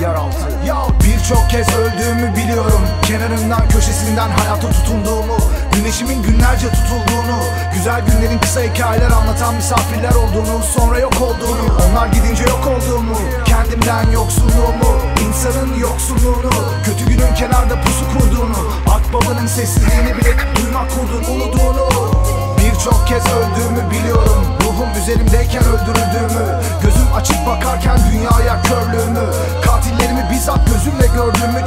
yeraltı Ya birçok kez öldüğümü biliyorum. Kenarından köşesinden hayata tutunduğumu Güneşimin günlerce tutulduğunu Güzel günlerin kısa hikayeler anlatan misafirler olduğunu Sonra yok olduğunu Onlar gidince yok olduğumu Kendimden yoksunluğumu insanın yoksunluğunu Kötü günün kenarda pusu kurduğunu Akbabanın sessizliğini bile duymak kurdun uluduğunu Birçok kez öldüğümü biliyorum. Ruhum üzerimdeyken öldürüldüğümü Gözüm açık bakarken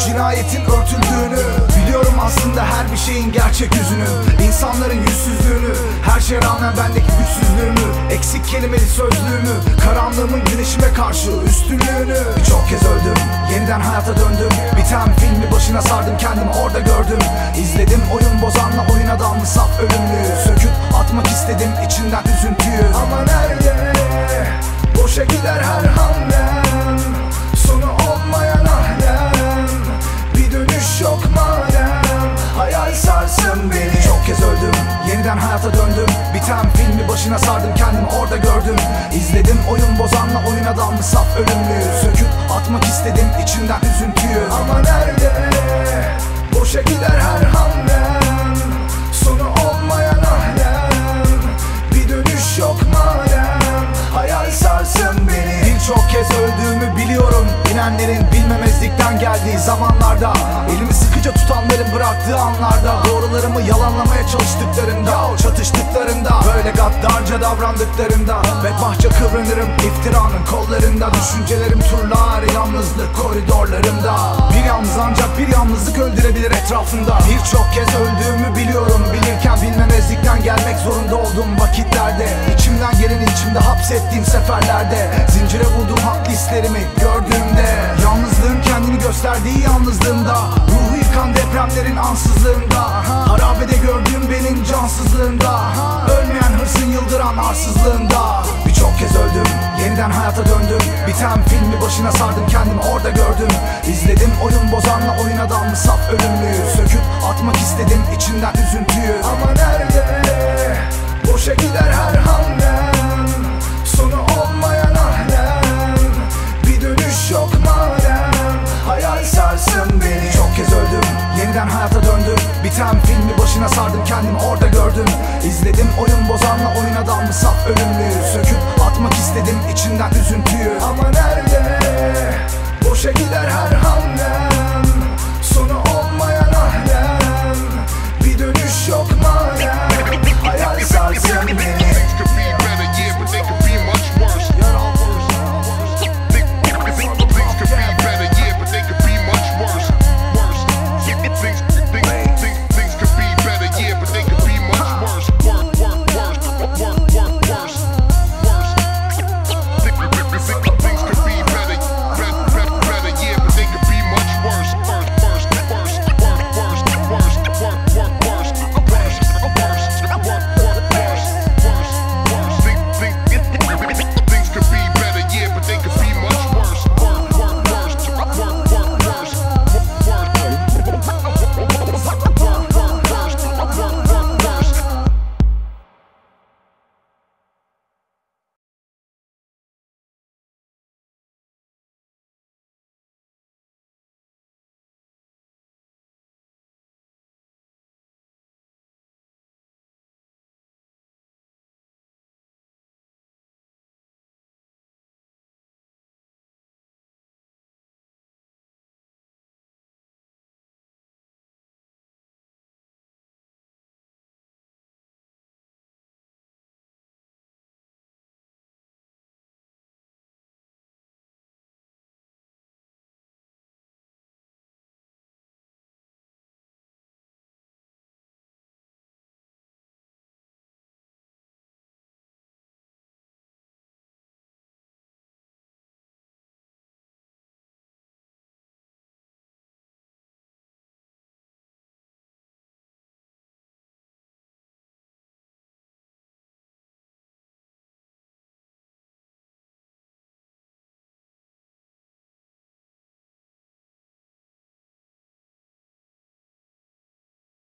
Cinayetin örtüldüğünü Biliyorum aslında her bir şeyin gerçek yüzünü İnsanların yüzsüzlüğünü Her şeye rağmen bendeki güçsüzlüğümü Eksik kelimeli sözlüğümü Karanlığımın güneşime karşı üstünlüğünü Birçok kez öldüm Yeniden hayata döndüm Biten filmi başına sardım kendimi orada gördüm İzledim oyun bozanla oyun adamlı saf ölümlüyü Söküp atmak istedim içinden üzüntüyü Ama nerede? Boşa gider her Yeniden hayata döndüm. Biten filmi başına sardım kendimi orada gördüm. İzledim oyun bozanla oyun adamlı saf ölümlüyü Söküp atmak istedim içinden üzüntüyü. Ama nerede? Boşa gider her hamlem. Sonu olmayan ahlem. Bir dönüş yok madem. Hayal sarsın beni. Birçok kez öldüğümü biliyorum. İnenlerin bilmemezlikten geldiği zamanlarda. Elimi sıkıca tutanların bıraktığı anlarda. Doğrularımı yalanlamaya çalıştıklarında Çatıştıklarında Böyle gaddarca davrandıklarında Bedbahtça kıvranırım iftiranın kollarında Düşüncelerim turlar yalnızlık koridorlarımda. Bir yalnız ancak bir yalnızlık öldürebilir etrafında Birçok kez öldüğümü biliyorum Bilirken bilmemezlikten gelmek zorunda olduğum vakitlerde. İçimden geleni içimde hapsettiğim seferlerde Zincire vurdum haklı hislerimi gördüğümde Yalnızlığın kendini gösterdiği yalnızlığımda Ruhu yıkan depremlerin ansızlığında cansızlığında Ölmeyen hırsın yıldıran arsızlığında. Birçok kez öldüm yeniden hayata döndüm. Biten filmi başına sardım kendimi orada gördüm. İzledim oyun bozanla oyun adamlı saf ölümlüyü. Söküp atmak istedim içinden üzüntüyü. Ama nerede? Boşa gider her hamlem döndüm Biten filmi başına sardım kendimi orada gördüm. İzledim oyun bozanla oyun adamlı saf ölümlüyü Söküp atmak istedim içinden üzüntüyü. Ama nerede